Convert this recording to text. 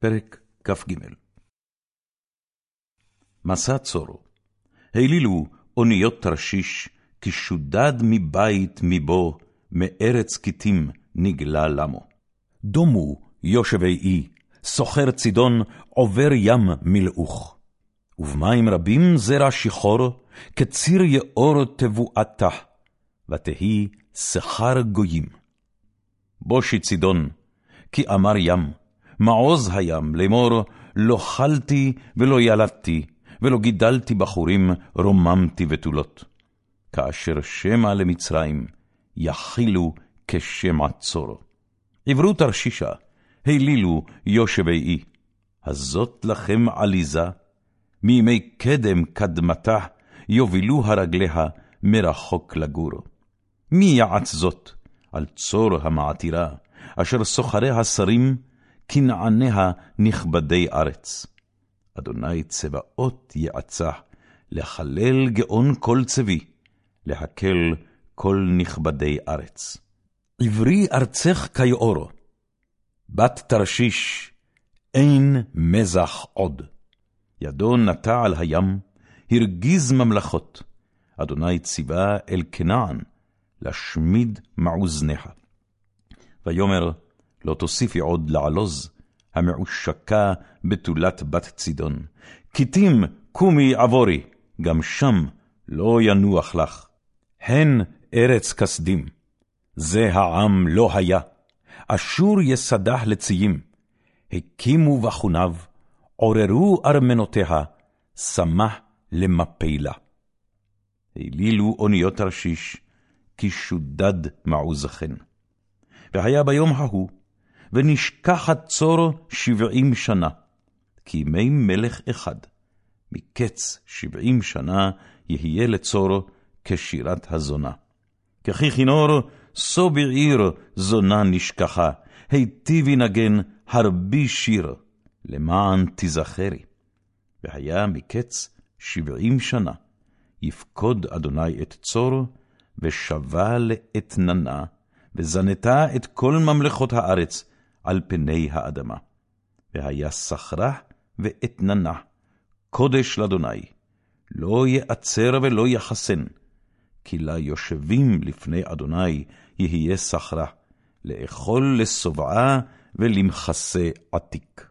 פרק כ"ג מסע צורו, העלילו אוניות תרשיש, כי שודד מבית מבו, מארץ כתים נגלה למו. דומו יושבי אי, סוחר צידון, עובר ים מלאוך. ובמים רבים זרע שיחור, כציר יאור תבואתה, ותהי שכר גויים. בושי צידון, כי אמר ים, מעוז הים לאמור, לא חלתי ולא ילדתי, ולא גידלתי בחורים, רוממתי בתולות. כאשר שמע למצרים, יכילו כשם עצור. עברו תרשישה, העלילו יושבי אי. הזאת לכם עליזה, מימי קדם קדמתה, יובילו הרגליה מרחוק לגור. מי יעץ זאת על צור המעתירה, אשר סוחרי השרים, כנעניה נכבדי ארץ. אדוני צבאות יעצה, לחלל גאון כל צבי, להקל כל נכבדי ארץ. עברי ארצך כיאור, בת תרשיש, אין מזח עוד. ידו נטע על הים, הרגיז ממלכות. אדוני ציווה אל כנען, להשמיד מעוזניה. ויאמר, לא תוסיפי עוד לעלוז, המעושקה בתולת בת צידון. כתים קומי עבורי, גם שם לא ינוח לך. הן ארץ כסדים, זה העם לא היה, אשור יסדח לציים. הקימו בחוניו, עוררו ארמנותיה, שמח למפלה. העלילו אוניות תרשיש, כי שודד מעוזכן. והיה ביום ההוא, ונשכחת צור שבעים שנה, כי ימי מלך אחד, מקץ שבעים שנה יהיה לצור כשירת הזונה. ככי כינור, סו בעיר זונה נשכחה, היטיבי נגן, הרבי שיר, למען תזכרי. והיה מקץ שבעים שנה, יפקוד אדוני את צור, ושבה לאתננה, וזנתה את כל ממלכות הארץ על פני האדמה. והיה סחרה ואתננה, קודש לאדוני, לא יעצר ולא יחסן, כי ליושבים לפני אדוני יהיה סחרה, לאכול לשובעה ולמכסה עתיק.